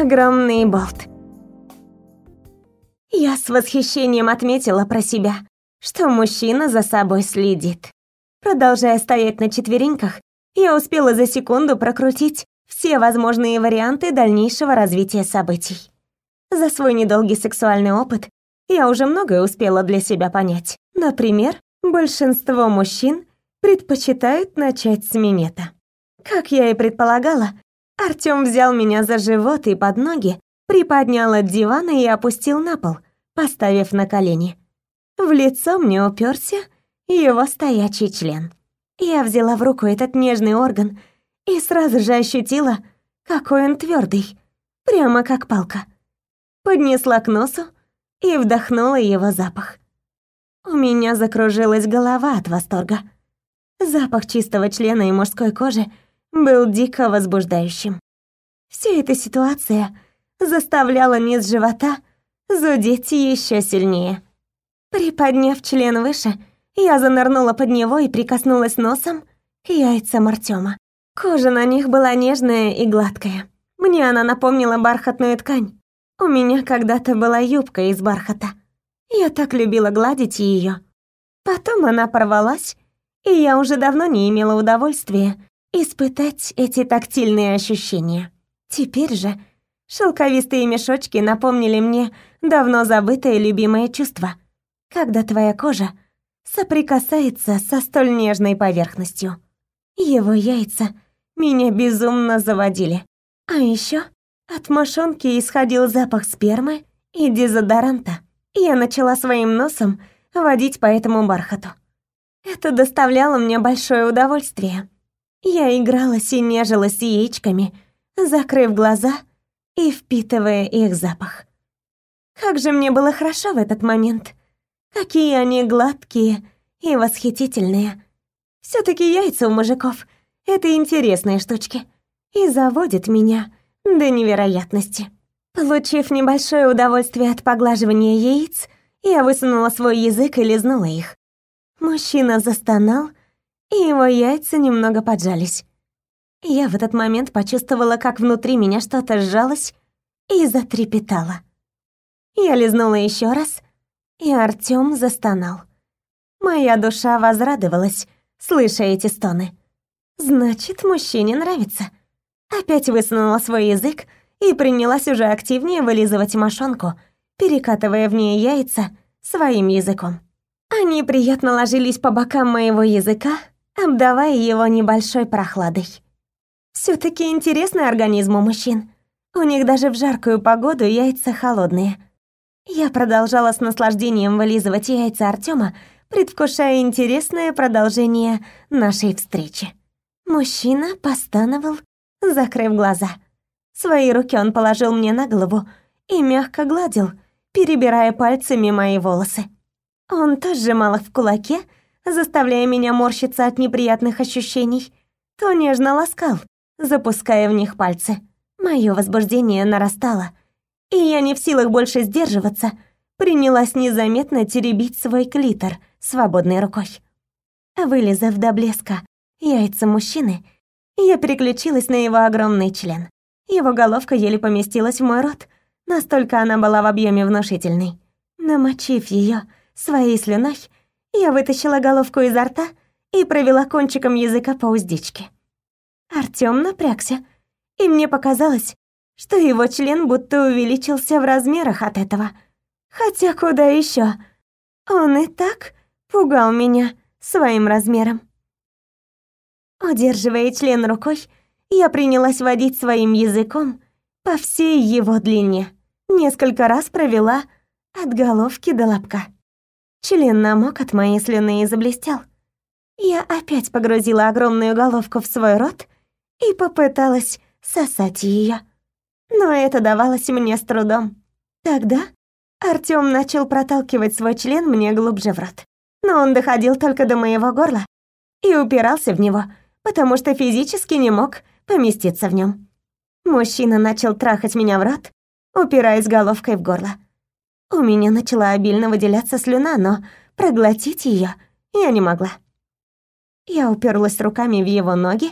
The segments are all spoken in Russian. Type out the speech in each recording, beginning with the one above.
Огромный болт. Я с восхищением отметила про себя, что мужчина за собой следит. Продолжая стоять на четвереньках, я успела за секунду прокрутить все возможные варианты дальнейшего развития событий. За свой недолгий сексуальный опыт я уже многое успела для себя понять. Например, большинство мужчин предпочитают начать с минета. Как я и предполагала, Артём взял меня за живот и под ноги, приподнял от дивана и опустил на пол, поставив на колени. В лицо мне уперся его стоячий член. Я взяла в руку этот нежный орган и сразу же ощутила, какой он твердый, прямо как палка. Поднесла к носу и вдохнула его запах. У меня закружилась голова от восторга. Запах чистого члена и мужской кожи был дико возбуждающим. Вся эта ситуация заставляла низ живота зудеть еще сильнее. Приподняв член выше, я занырнула под него и прикоснулась носом к яйцам Артема. Кожа на них была нежная и гладкая. Мне она напомнила бархатную ткань. У меня когда-то была юбка из бархата. Я так любила гладить ее. Потом она порвалась, и я уже давно не имела удовольствия испытать эти тактильные ощущения. Теперь же шелковистые мешочки напомнили мне давно забытое любимое чувство, когда твоя кожа соприкасается со столь нежной поверхностью. Его яйца меня безумно заводили. А еще от мошонки исходил запах спермы и дезодоранта. Я начала своим носом водить по этому бархату. Это доставляло мне большое удовольствие. Я игралась и нежилась яичками, закрыв глаза и впитывая их запах. Как же мне было хорошо в этот момент. Какие они гладкие и восхитительные. все таки яйца у мужиков — это интересные штучки. И заводят меня до невероятности. Получив небольшое удовольствие от поглаживания яиц, я высунула свой язык и лизнула их. Мужчина застонал, и его яйца немного поджались. Я в этот момент почувствовала, как внутри меня что-то сжалось и затрепетало. Я лизнула еще раз, и Артём застонал. Моя душа возрадовалась, слыша эти стоны. Значит, мужчине нравится. Опять высунула свой язык и принялась уже активнее вылизывать мошонку, перекатывая в нее яйца своим языком. Они приятно ложились по бокам моего языка, обдавая его небольшой прохладой. все таки интересный организм у мужчин. У них даже в жаркую погоду яйца холодные. Я продолжала с наслаждением вылизывать яйца Артема, предвкушая интересное продолжение нашей встречи. Мужчина постановал, закрыв глаза. Свои руки он положил мне на голову и мягко гладил, перебирая пальцами мои волосы. Он то сжимал их в кулаке, заставляя меня морщиться от неприятных ощущений, то нежно ласкал, запуская в них пальцы. Моё возбуждение нарастало, и я не в силах больше сдерживаться, принялась незаметно теребить свой клитор свободной рукой. Вылезав до блеска яйца мужчины, я переключилась на его огромный член. Его головка еле поместилась в мой рот, настолько она была в объеме внушительной. Намочив ее, Своей слюной я вытащила головку изо рта и провела кончиком языка по уздечке. Артём напрягся, и мне показалось, что его член будто увеличился в размерах от этого. Хотя куда еще? Он и так пугал меня своим размером. Удерживая член рукой, я принялась водить своим языком по всей его длине. Несколько раз провела от головки до лобка. Член намок от моей слюны и заблестел. Я опять погрузила огромную головку в свой рот и попыталась сосать ее. Но это давалось мне с трудом. Тогда Артём начал проталкивать свой член мне глубже в рот. Но он доходил только до моего горла и упирался в него, потому что физически не мог поместиться в нем. Мужчина начал трахать меня в рот, упираясь головкой в горло. У меня начала обильно выделяться слюна, но проглотить ее я не могла. Я уперлась руками в его ноги,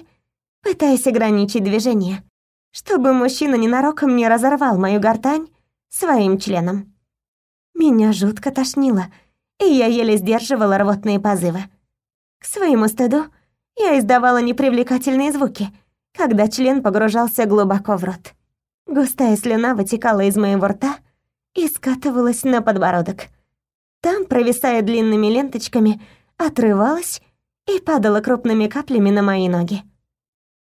пытаясь ограничить движение, чтобы мужчина ненароком не разорвал мою гортань своим членом. Меня жутко тошнило, и я еле сдерживала рвотные позывы. К своему стыду я издавала непривлекательные звуки, когда член погружался глубоко в рот. Густая слюна вытекала из моего рта и скатывалась на подбородок. Там, провисая длинными ленточками, отрывалась и падала крупными каплями на мои ноги.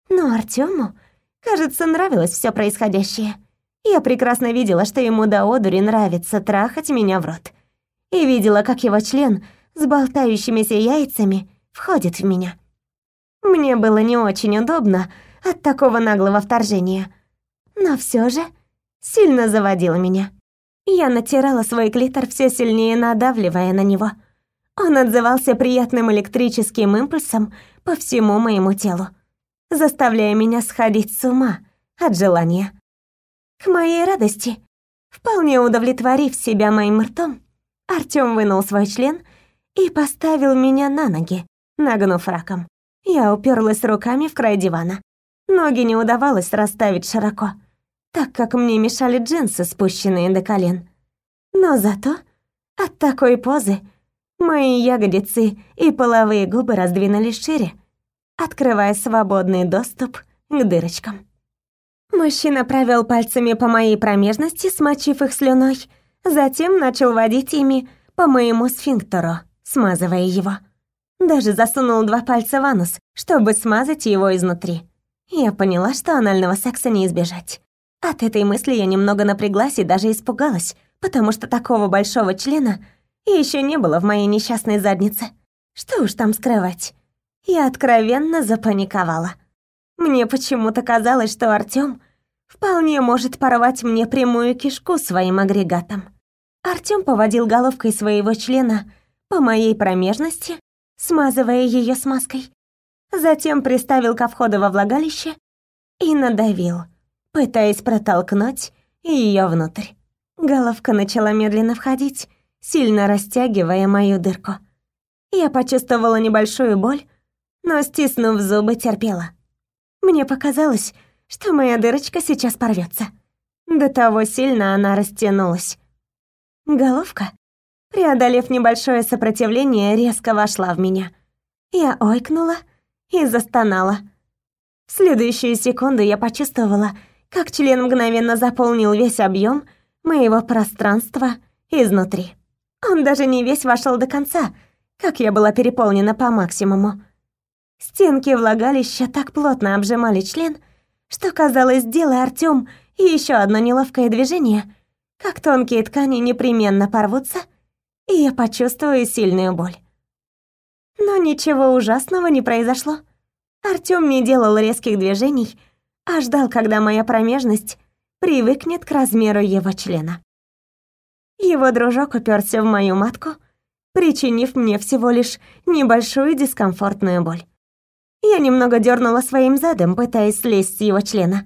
Но Артёму, кажется, нравилось всё происходящее. Я прекрасно видела, что ему до одури нравится трахать меня в рот. И видела, как его член с болтающимися яйцами входит в меня. Мне было не очень удобно от такого наглого вторжения, но всё же сильно заводило меня. Я натирала свой клитор все сильнее, надавливая на него. Он отзывался приятным электрическим импульсом по всему моему телу, заставляя меня сходить с ума от желания. К моей радости, вполне удовлетворив себя моим ртом, Артём вынул свой член и поставил меня на ноги, нагнув раком. Я уперлась руками в край дивана. Ноги не удавалось расставить широко — так как мне мешали джинсы, спущенные до колен. Но зато от такой позы мои ягодицы и половые губы раздвинулись шире, открывая свободный доступ к дырочкам. Мужчина провел пальцами по моей промежности, смочив их слюной, затем начал водить ими по моему сфинктеру, смазывая его. Даже засунул два пальца в анус, чтобы смазать его изнутри. Я поняла, что анального секса не избежать. От этой мысли я немного напряглась и даже испугалась, потому что такого большого члена еще не было в моей несчастной заднице. Что уж там скрывать. Я откровенно запаниковала. Мне почему-то казалось, что Артём вполне может порвать мне прямую кишку своим агрегатом. Артём поводил головкой своего члена по моей промежности, смазывая её смазкой. Затем приставил ко входу во влагалище и надавил — пытаясь протолкнуть ее внутрь. Головка начала медленно входить, сильно растягивая мою дырку. Я почувствовала небольшую боль, но, стиснув зубы, терпела. Мне показалось, что моя дырочка сейчас порвется. До того сильно она растянулась. Головка, преодолев небольшое сопротивление, резко вошла в меня. Я ойкнула и застонала. В следующую секунду я почувствовала, как член мгновенно заполнил весь объем моего пространства изнутри. Он даже не весь вошел до конца, как я была переполнена по максимуму. Стенки влагалища так плотно обжимали член, что казалось, делая Артём еще одно неловкое движение, как тонкие ткани непременно порвутся, и я почувствую сильную боль. Но ничего ужасного не произошло. Артём не делал резких движений, а ждал, когда моя промежность привыкнет к размеру его члена. Его дружок уперся в мою матку, причинив мне всего лишь небольшую дискомфортную боль. Я немного дернула своим задом, пытаясь слезть с его члена,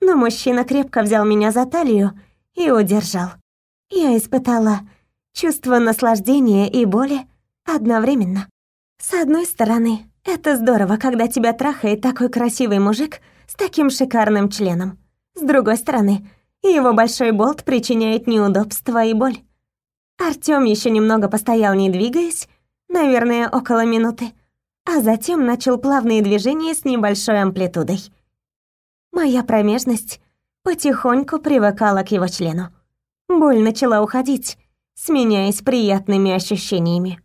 но мужчина крепко взял меня за талию и удержал. Я испытала чувство наслаждения и боли одновременно. С одной стороны, это здорово, когда тебя трахает такой красивый мужик — с таким шикарным членом. С другой стороны, его большой болт причиняет неудобства и боль. Артём ещё немного постоял, не двигаясь, наверное, около минуты, а затем начал плавные движения с небольшой амплитудой. Моя промежность потихоньку привыкала к его члену. Боль начала уходить, сменяясь приятными ощущениями.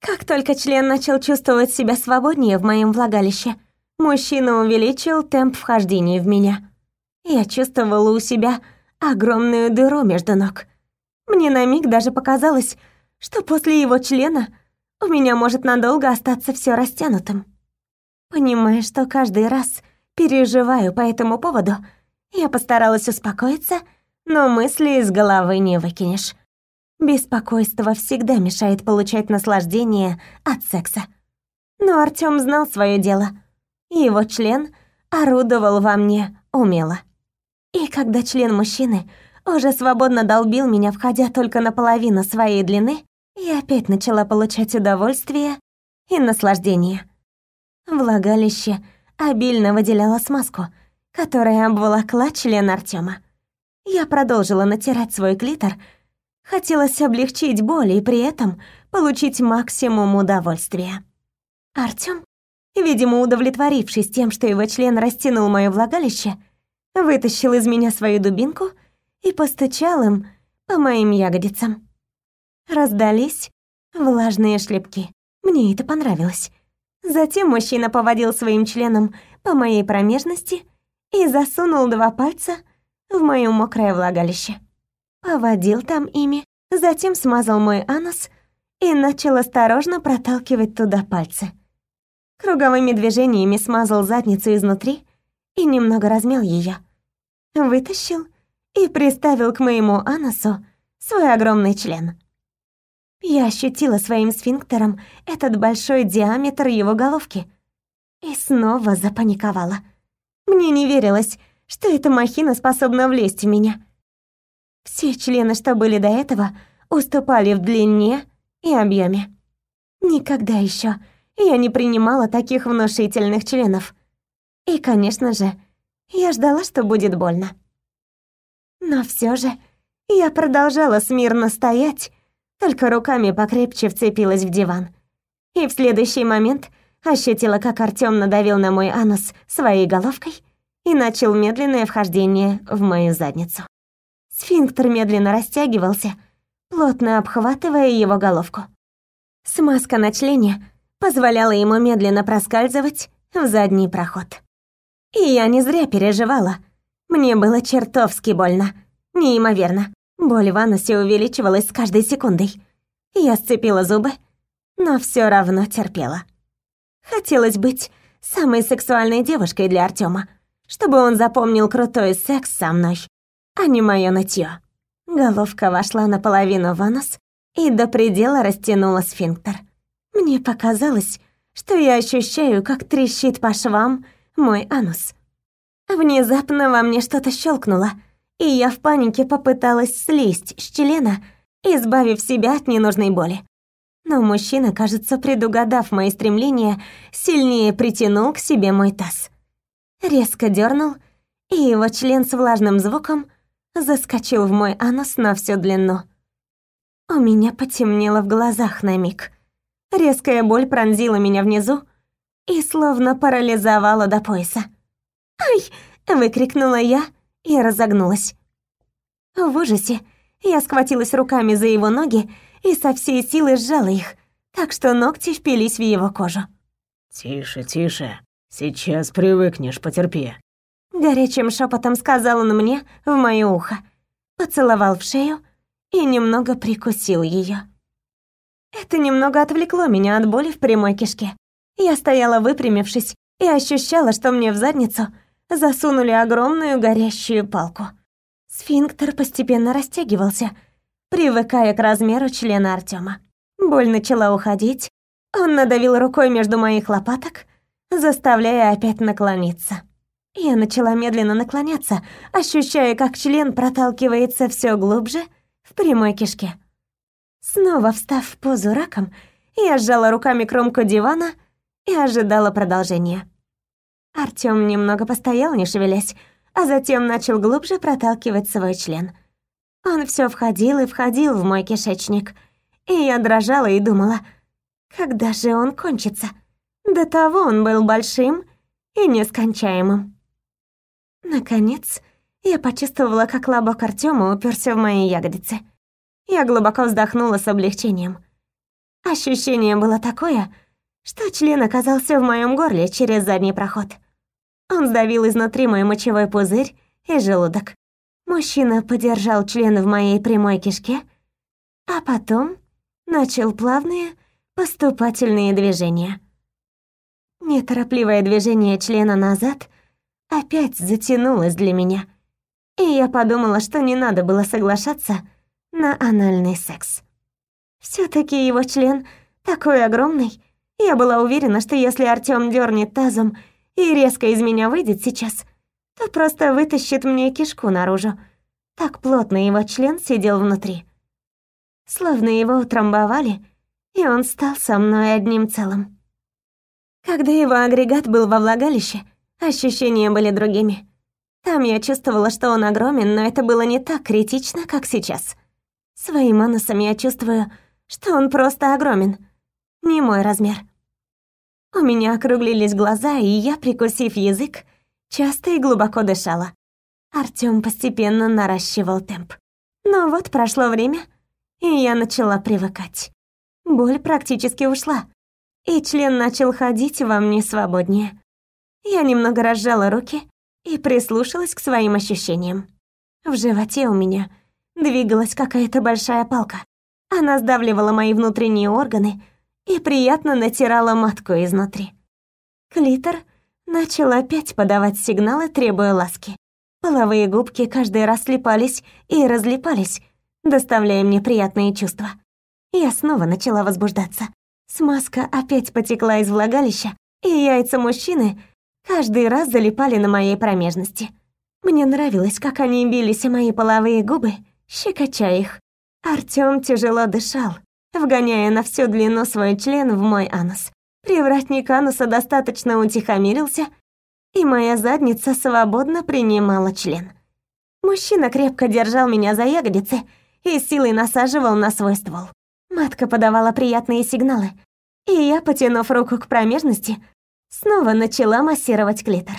Как только член начал чувствовать себя свободнее в моем влагалище — Мужчина увеличил темп вхождения в меня. Я чувствовала у себя огромную дыру между ног. Мне на миг даже показалось, что после его члена у меня может надолго остаться все растянутым. Понимая, что каждый раз переживаю по этому поводу, я постаралась успокоиться, но мысли из головы не выкинешь. Беспокойство всегда мешает получать наслаждение от секса. Но Артём знал свое дело — и его член орудовал во мне умело. И когда член мужчины уже свободно долбил меня, входя только наполовину своей длины, я опять начала получать удовольствие и наслаждение. Влагалище обильно выделяло смазку, которая обволокла член Артема. Я продолжила натирать свой клитор. Хотелось облегчить боль и при этом получить максимум удовольствия. Артём, видимо, удовлетворившись тем, что его член растянул моё влагалище, вытащил из меня свою дубинку и постучал им по моим ягодицам. Раздались влажные шлепки. Мне это понравилось. Затем мужчина поводил своим членом по моей промежности и засунул два пальца в моё мокрое влагалище. Поводил там ими, затем смазал мой анус и начал осторожно проталкивать туда пальцы. Круговыми движениями смазал задницу изнутри и немного размял её. Вытащил и приставил к моему анусу свой огромный член. Я ощутила своим сфинктером этот большой диаметр его головки и снова запаниковала. Мне не верилось, что эта махина способна влезть в меня. Все члены, что были до этого, уступали в длине и объеме. Никогда еще я не принимала таких внушительных членов. И, конечно же, я ждала, что будет больно. Но все же я продолжала смирно стоять, только руками покрепче вцепилась в диван. И в следующий момент ощутила, как Артём надавил на мой анус своей головкой и начал медленное вхождение в мою задницу. Сфинктер медленно растягивался, плотно обхватывая его головку. Смазка на члене позволяла ему медленно проскальзывать в задний проход. И я не зря переживала. Мне было чертовски больно. Неимоверно. Боль в анусе увеличивалась с каждой секундой. Я сцепила зубы, но все равно терпела. Хотелось быть самой сексуальной девушкой для Артема, чтобы он запомнил крутой секс со мной, а не моё нытьё. Головка вошла наполовину в анус и до предела растянула сфинктер. Мне показалось, что я ощущаю, как трещит по швам мой анус. Внезапно во мне что-то щелкнуло — и я в панике попыталась слезть с члена, избавив себя от ненужной боли. Но мужчина, кажется, предугадав мои стремления, сильнее притянул к себе мой таз. Резко дернул, и его член с влажным звуком заскочил в мой анус на всю длину. У меня потемнело в глазах на миг. Резкая боль пронзила меня внизу и словно парализовала до пояса. «Ай!» — выкрикнула я — и разогнулась. В ужасе я схватилась руками за его ноги и со всей силы сжала их, так что ногти впились в его кожу. «Тише, тише. Сейчас привыкнешь, потерпи». Горячим шепотом сказал он мне в моё ухо, поцеловал в шею и немного прикусил ее. Это немного отвлекло меня от боли в прямой кишке. Я стояла выпрямившись и ощущала, что мне в задницу засунули огромную горящую палку. Сфинктер постепенно растягивался, привыкая к размеру члена Артема. Боль начала уходить. Он надавил рукой между моих лопаток, заставляя опять наклониться. Я начала медленно наклоняться, ощущая, как член проталкивается все глубже в прямой кишке. Снова встав в позу раком, я сжала руками кромку дивана и ожидала продолжения. Артём немного постоял, не шевелясь, а затем начал глубже проталкивать свой член. Он всё входил и входил в мой кишечник, и я дрожала и думала, когда же он кончится? До того он был большим и нескончаемым. Наконец, я почувствовала, как лобок Артёма уперся в мои ягодицы. Я глубоко вздохнула с облегчением. Ощущение было такое, что член оказался в моем горле через задний проход. Он сдавил изнутри мой мочевой пузырь и желудок. Мужчина подержал член в моей прямой кишке, а потом начал плавные поступательные движения. Неторопливое движение члена назад опять затянулось для меня, и я подумала, что не надо было соглашаться на анальный секс. все таки его член такой огромный, я была уверена, что если Артём дёрнет тазом и резко из меня выйдет сейчас, то просто вытащит мне кишку наружу. Так плотно его член сидел внутри. Словно его утрамбовали, и он стал со мной одним целым. Когда его агрегат был во влагалище, ощущения были другими. Там я чувствовала, что он огромен, но это было не так критично, как сейчас. Своим анусом я чувствую, что он просто огромен. Не мой размер. У меня округлились глаза, и я, прикусив язык, часто и глубоко дышала. Артём постепенно наращивал темп. Но вот прошло время, и я начала привыкать. Боль практически ушла, и член начал ходить во мне свободнее. Я немного разжала руки и прислушалась к своим ощущениям. В животе у меня двигалась какая-то большая палка. Она сдавливала мои внутренние органы и приятно натирала матку изнутри. Клитор начал опять подавать сигналы, требуя ласки. Половые губки каждый раз слипались и разлипались, доставляя мне приятные чувства. Я снова начала возбуждаться. Смазка опять потекла из влагалища, и яйца мужчины каждый раз залипали на моей промежности. Мне нравилось, как они бились о мои половые губы, щекоча их. Артём тяжело дышал, вгоняя на всю длину свой член в мой анус. Привратник ануса достаточно утихомирился, и моя задница свободно принимала член. Мужчина крепко держал меня за ягодицы и силой насаживал на свой ствол. Матка подавала приятные сигналы, и я, потянув руку к промежности, снова начала массировать клитор.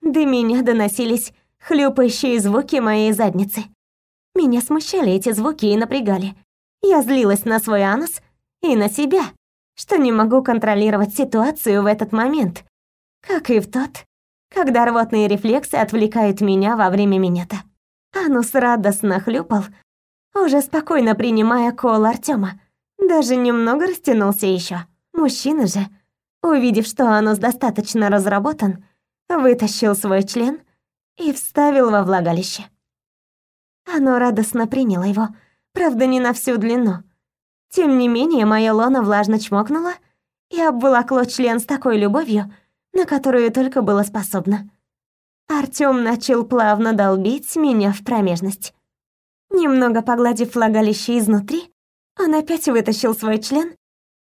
До меня доносились хлюпающие звуки моей задницы. Меня смущали эти звуки и напрягали. Я злилась на свой анус и на себя, что не могу контролировать ситуацию в этот момент, как и в тот, когда рвотные рефлексы отвлекают меня во время минета. Анус радостно хлюпал, уже спокойно принимая кол Артема. Даже немного растянулся еще. Мужчина же, увидев, что анус достаточно разработан, вытащил свой член и вставил во влагалище. Оно радостно приняло его, правда, не на всю длину. Тем не менее, моя лона влажно чмокнула и обволокло член с такой любовью, на которую только было способна. Артём начал плавно долбить меня в промежность. Немного погладив влагалище изнутри, он опять вытащил свой член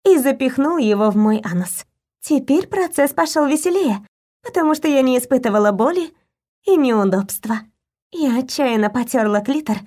и запихнул его в мой анус. Теперь процесс пошел веселее, потому что я не испытывала боли и неудобства. Я отчаянно потерла клитор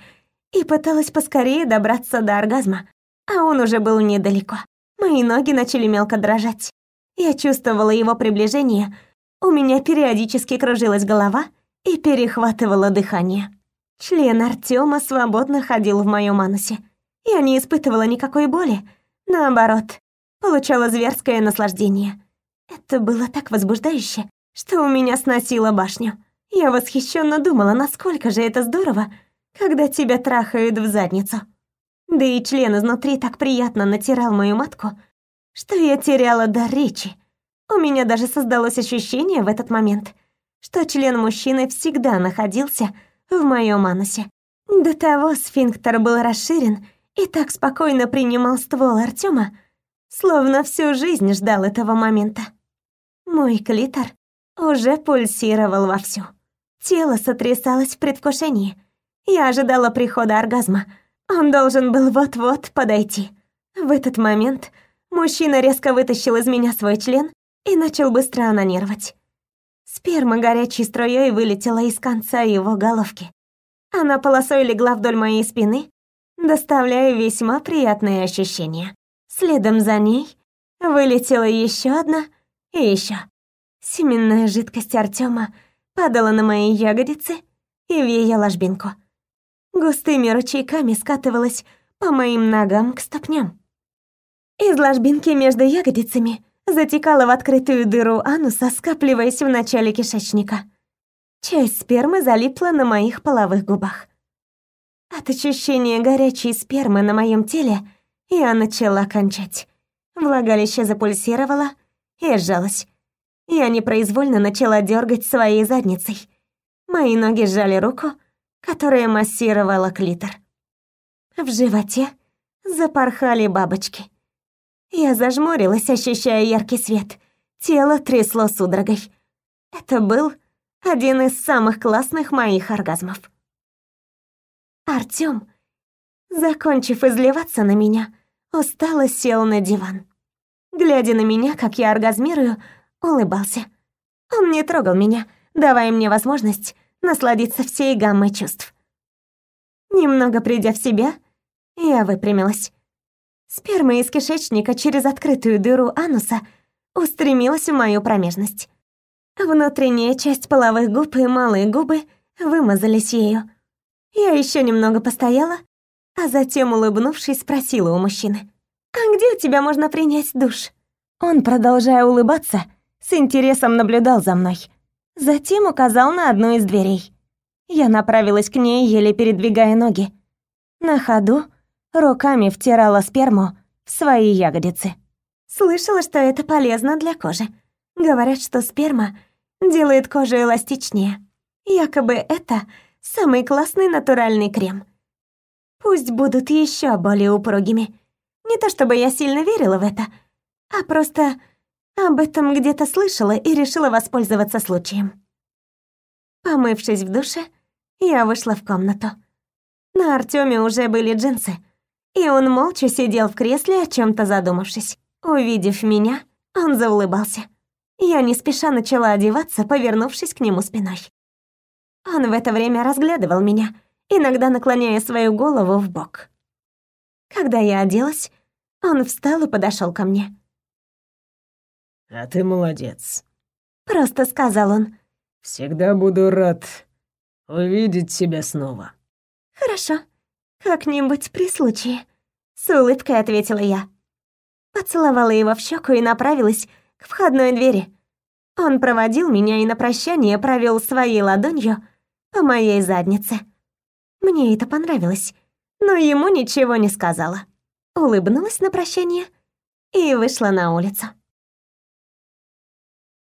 и пыталась поскорее добраться до оргазма, а он уже был недалеко. Мои ноги начали мелко дрожать. Я чувствовала его приближение, у меня периодически кружилась голова и перехватывало дыхание. Член Артема свободно ходил в моем анусе. Я не испытывала никакой боли, наоборот, получала зверское наслаждение. Это было так возбуждающе, что у меня сносило башню. Я восхищенно думала, насколько же это здорово, когда тебя трахают в задницу. Да и член изнутри так приятно натирал мою матку, что я теряла дар речи. У меня даже создалось ощущение в этот момент, что член мужчины всегда находился в моем анусе. До того сфинктер был расширен и так спокойно принимал ствол Артема, словно всю жизнь ждал этого момента. Мой клитор уже пульсировал вовсю. Тело сотрясалось в предвкушении. Я ожидала прихода оргазма. Он должен был вот-вот подойти. В этот момент мужчина резко вытащил из меня свой член и начал быстро анонировать. Сперма горячей струей вылетела из конца его головки. Она полосой легла вдоль моей спины, доставляя весьма приятные ощущения. Следом за ней вылетела еще одна и еще. Семенная жидкость Артема падала на мои ягодицы и в ее ложбинку. Густыми ручейками скатывалась по моим ногам к ступням. Из ложбинки между ягодицами затекала в открытую дыру ануса, скапливаясь в начале кишечника. Часть спермы залипла на моих половых губах. От ощущения горячей спермы на моем теле я начала кончать. Влагалище запульсировало и сжалось. Я непроизвольно начала дергать своей задницей. Мои ноги сжали руку, которая массировала клитор. В животе запорхали бабочки. Я зажмурилась, ощущая яркий свет. Тело трясло судорогой. Это был один из самых классных моих оргазмов. Артём, закончив изливаться на меня, устало сел на диван. Глядя на меня, как я оргазмирую, улыбался. Он не трогал меня, давая мне возможность насладиться всей гаммой чувств. Немного придя в себя, я выпрямилась. Сперма из кишечника через открытую дыру ануса устремилась в мою промежность. Внутренняя часть половых губ и малые губы вымазались ею. Я еще немного постояла, а затем, улыбнувшись, спросила у мужчины. «А где у тебя можно принять душ?» Он, продолжая улыбаться, с интересом наблюдал за мной. Затем указал на одну из дверей. Я направилась к ней, еле передвигая ноги. На ходу руками втирала сперму в свои ягодицы. Слышала, что это полезно для кожи. Говорят, что сперма делает кожу эластичнее. Якобы это самый классный натуральный крем. Пусть будут еще более упругими. Не то чтобы я сильно верила в это, а просто об этом где-то слышала и решила воспользоваться случаем. Помывшись в душе, я вышла в комнату. На Артёме уже были джинсы, и он молча сидел в кресле, о чем то задумавшись. Увидев меня, он заулыбался. Я не спеша начала одеваться, повернувшись к нему спиной. Он в это время разглядывал меня, иногда наклоняя свою голову в бок. Когда я оделась, он встал и подошел ко мне. «А ты молодец», — просто сказал он. «Всегда буду рад увидеть тебя снова». «Хорошо, как-нибудь при случае», — с улыбкой ответила я. Поцеловала его в щеку и направилась к входной двери. Он проводил меня и на прощание провел своей ладонью по моей заднице. Мне это понравилось, но ему ничего не сказала. Улыбнулась на прощание и вышла на улицу.